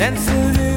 sensitive